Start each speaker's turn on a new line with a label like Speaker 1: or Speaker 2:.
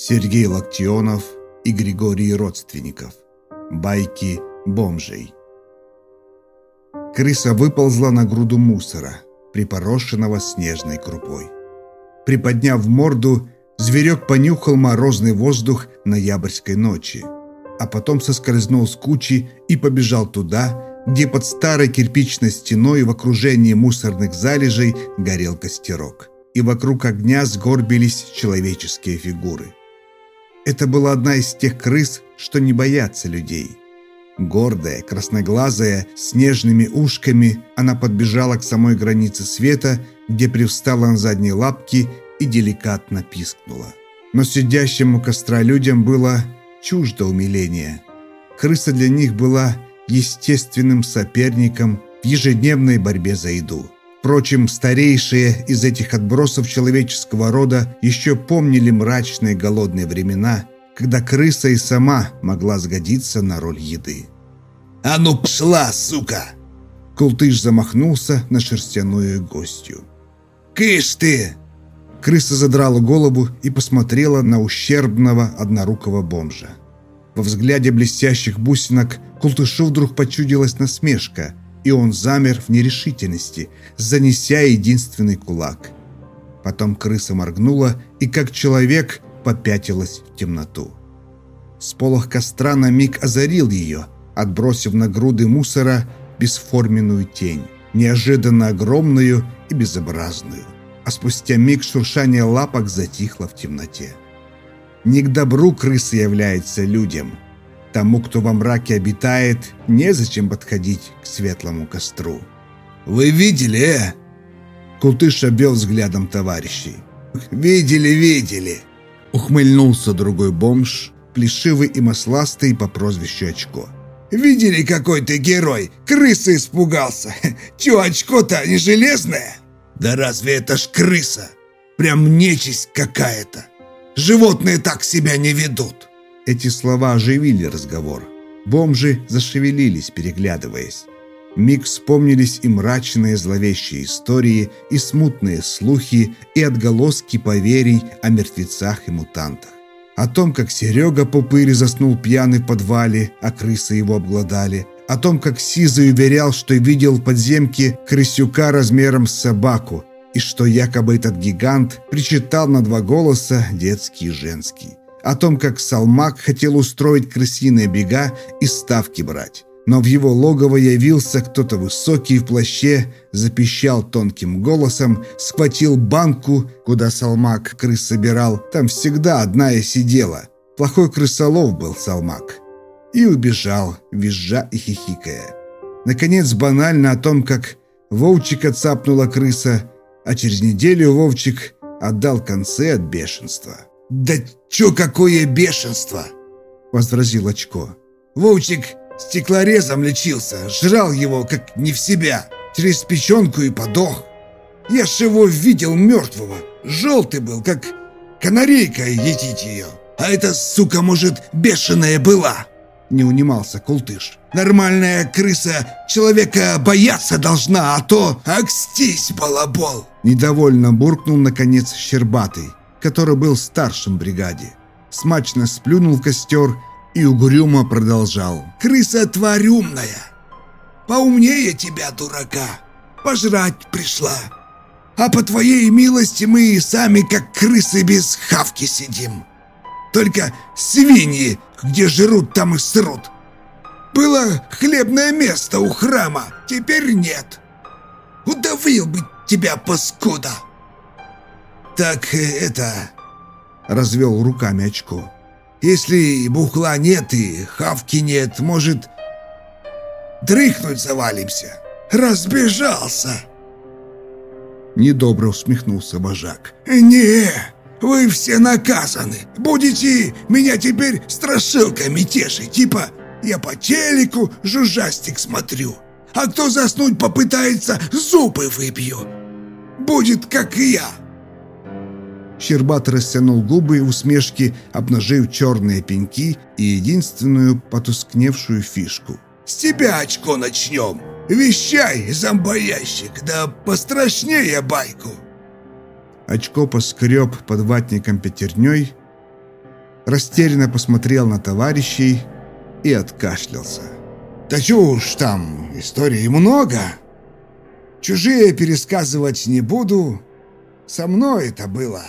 Speaker 1: Сергей Локтионов и Григорий Родственников. Байки бомжей. Крыса выползла на груду мусора, припорошенного снежной крупой. Приподняв морду, зверек понюхал морозный воздух ноябрьской ночи, а потом соскользнул с кучи и побежал туда, где под старой кирпичной стеной в окружении мусорных залежей горел костерок, и вокруг огня сгорбились человеческие фигуры. Это была одна из тех крыс, что не боятся людей. Гордая, красноглазая, с нежными ушками, она подбежала к самой границе света, где привстала на задние лапки и деликатно пискнула. Но сидящим костра людям было чуждо умиления. Крыса для них была естественным соперником в ежедневной борьбе за еду. Впрочем, старейшие из этих отбросов человеческого рода еще помнили мрачные голодные времена, когда крыса и сама могла сгодиться на роль еды.
Speaker 2: «А ну пшла, сука!»
Speaker 1: Култыш замахнулся на шерстяную гостью.
Speaker 2: «Кыш ты!»
Speaker 1: Крыса задрала голову и посмотрела на ущербного однорукого бомжа. Во взгляде блестящих бусинок Култышу вдруг почудилась насмешка – и он замер в нерешительности, занеся единственный кулак. Потом крыса моргнула и, как человек, попятилась в темноту. Сполох костра на миг озарил ее, отбросив на груды мусора бесформенную тень, неожиданно огромную и безобразную. А спустя миг шуршание лапок затихло в темноте. Не к добру крысы является людям – Тому, кто во мраке обитает, незачем подходить к светлому костру.
Speaker 2: «Вы видели, э?»
Speaker 1: Култыш обвел взглядом товарищей.
Speaker 2: «Видели, видели!»
Speaker 1: Ухмыльнулся другой бомж, плешивый и масластый по прозвищу Очко.
Speaker 2: «Видели, какой ты герой? Крыса испугался! Чё, очко-то не железное?» «Да разве это ж крыса? Прям нечисть какая-то! Животные так себя не ведут!»
Speaker 1: Эти слова оживили разговор. Бомжи зашевелились, переглядываясь. Миг вспомнились и мрачные зловещие истории, и смутные слухи, и отголоски поверий о мертвецах и мутантах. О том, как Серега Пупырь заснул пьяный в подвале, а крысы его обглодали. О том, как Сизый уверял, что видел в подземке крысюка размером с собаку, и что якобы этот гигант причитал на два голоса, детский и женский о том, как Салмак хотел устроить крысиные бега и ставки брать. Но в его логово явился кто-то высокий в плаще, запищал тонким голосом, схватил банку, куда Салмак крыс собирал. Там всегда одна и сидела. Плохой крысолов был Салмак. И убежал, визжа и хихикая. Наконец, банально о том, как Вовчика цапнула крыса, а через неделю Вовчик отдал концы от бешенства.
Speaker 2: «Да чё какое бешенство!» — возразил Очко. «Вовчик стеклорезом лечился, жрал его, как не в себя, через печенку и подох. Я ж его видел мертвого, желтый был, как канарейка едить ее. А эта, сука, может, бешеная была!» Не унимался Култыш. «Нормальная крыса человека бояться должна, а то акстись, балабол!»
Speaker 1: Недовольно буркнул, наконец, Щербатый который был старшим бригаде. Смачно сплюнул в костер и угрюмо продолжал.
Speaker 2: «Крыса тварь умная! Поумнее тебя, дурака! Пожрать пришла! А по твоей милости мы и сами, как крысы без хавки, сидим! Только свиньи, где жрут, там и срут! Было хлебное место у храма, теперь нет! Удавил бы тебя, паскуда!» «Так э, это...» — развел руками очко. «Если бухла нет и хавки нет, может, дрыхнуть завалимся? Разбежался!» Недобро усмехнулся вожак. «Не, вы все наказаны. Будете меня теперь страшилками тешить, типа я по телеку жужжастик смотрю, а кто заснуть попытается, зубы выбью. Будет как и я».
Speaker 1: Щербат растянул губы и усмешки, обнажив черные пеньки и единственную потускневшую фишку.
Speaker 2: «С тебя очко начнем! Вещай, зомбоящик, да пострашнее байку!»
Speaker 1: Очко поскреб под ватником пятерней растерянно посмотрел на товарищей и откашлялся.
Speaker 2: «Да уж там, историй много. Чужие пересказывать не буду. Со мной это было